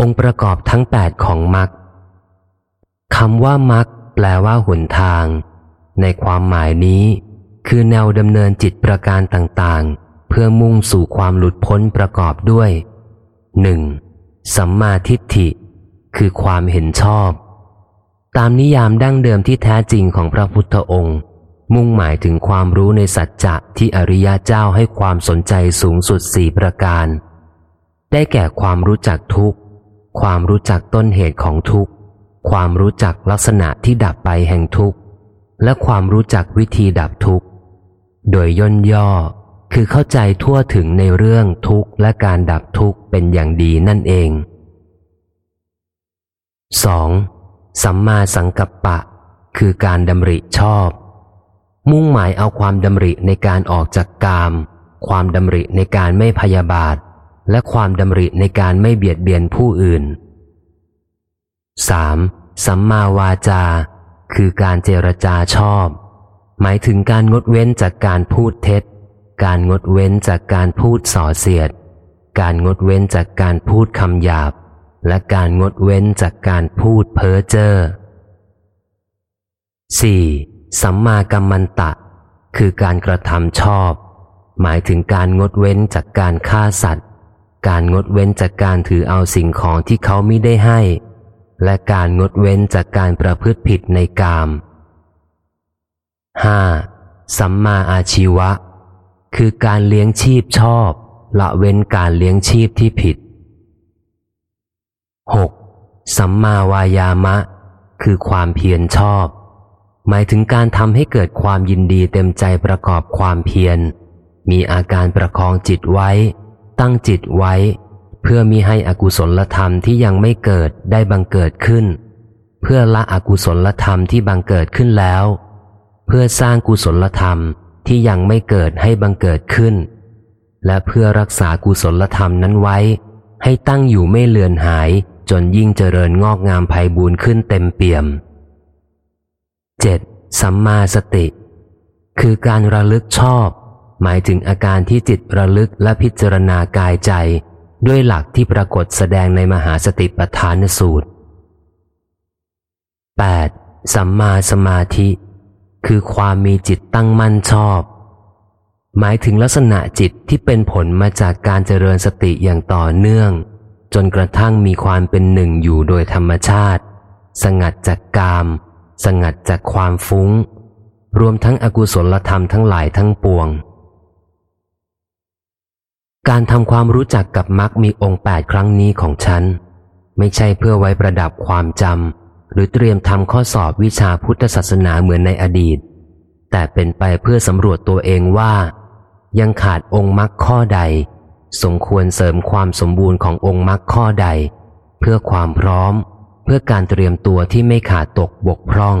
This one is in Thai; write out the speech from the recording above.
องค์ประกอบทั้งแปดของมรรคคำว่ามรรคแปลว่าหนทาง ในความหมายนี้ คือแนวดำเนินจิตประการต่างๆ เพื่อมุ่งสู่ความหลุดพ้นประกอบด้วยหนึ่งสัมมาทิฏฐิ คือความเห็นชอบ ตามนิยามดั้งเดิมที่แท้จริงของพระพุทธองค์ มุ่งหมายถึงความรู้ในสัจจะที่อริยะเจ้าให้ความสนใจสูงสุดสี่ประการ ได้แก่ความรู้จักทุกข์ ความรู้จักต้นเหตุของทุกข์ ความรู้จักลักษณะที่ดับไปแห่งทุกข์ และความรู้จักวิธีดับทุกข์ โดยย่นย่อคือเข้าใจทั่วถึงในเรื่องทุกข์และการดับทุกข์เป็นอย่างดีนั่นเอง 2. สัมมาสังกัปปะ คือการดำริชอบ มุ่งหมายเอาความดำริในการออกจากกาม ความดำริในการไม่พยาบาท และความดำริในการไม่เบียดเบียนผู้อื่น 3. สัมมาวาจา คือการเจรจาชอบ หมายถึงการงดเว้นจากการพูดเท็จ การงดเว้นจากการพูดส่อเสียด การงดเว้นจากการพูดคำหยาบ และการงดเว้นจากการพูดเพ้อเจ้อ 4. สัมมากัมมันตะ คือการกระทำชอบ หมายถึงการงดเว้นจากการฆ่าสัตว์ การงดเว้นจากการถือเอาสิ่งของที่เขาไม่ได้ให้ และการงดเว้นจากการประพฤติผิดในกาม 5. สัมมาอาชีวะ คือการเลี้ยงชีพชอบ ละเว้นการเลี้ยงชีพที่ผิด 6. สัมมาวายามะ คือความเพียรชอบ หมายถึงการทำให้เกิดความยินดีเต็มใจประกอบความเพียร มีอาการประคองจิตไว้ ตั้งจิตไว้ เพื่อมีให้อกุศลธรรมที่ยังไม่เกิดได้บังเกิดขึ้น เพื่อละอกุศลธรรมที่บังเกิดขึ้นแล้ว เพื่อสร้างกุศลธรรมที่ยังไม่เกิดให้บังเกิดขึ้น และเพื่อรักษากุศลธรรมนั้นไว้ ให้ตั้งอยู่ไม่เลือนหายจนยิ่งเจริญงอกงามไพบูรณ์ขึ้นเต็มเปี่ยม 7. สัมมาสติ คือการระลึกชอบ หมายถึงอาการที่จิตระลึกและพิจารณากายใจ ด้วยหลักที่ปรากฏแสดงในมหาสติปัฏฐานสูตร 8. สัมมาสมาธิ คือความมีจิตตั้งมั่นชอบ หมายถึงลักษณะจิตที่เป็นผลมาจากการเจริญสติอย่างต่อเนื่อง จนกระทั่งมีความเป็นหนึ่งอยู่โดยธรรมชาติ สงัดจากกาม สงัดจากความฟุง้ง รวมทั้งอกุศลธรรมทั้งหลายทั้งปวง การทำความรู้จักกับมรรคมีองค์แปดครั้งนี้ของฉัน ไม่ใช่เพื่อไว้ประดับความจำหรือเตรียมทำข้อสอบวิชาพุทธศาสนาเหมือนในอดีต แต่เป็นไปเพื่อสำรวจตัวเองว่า ยังขาดองค์มรรคข้อใด สมควรเสริมความสมบูรณ์ขององค์มรรคข้อใด เพื่อความพร้อม เพื่อการเตรียมตัวที่ไม่ขาดตกบกพร่อง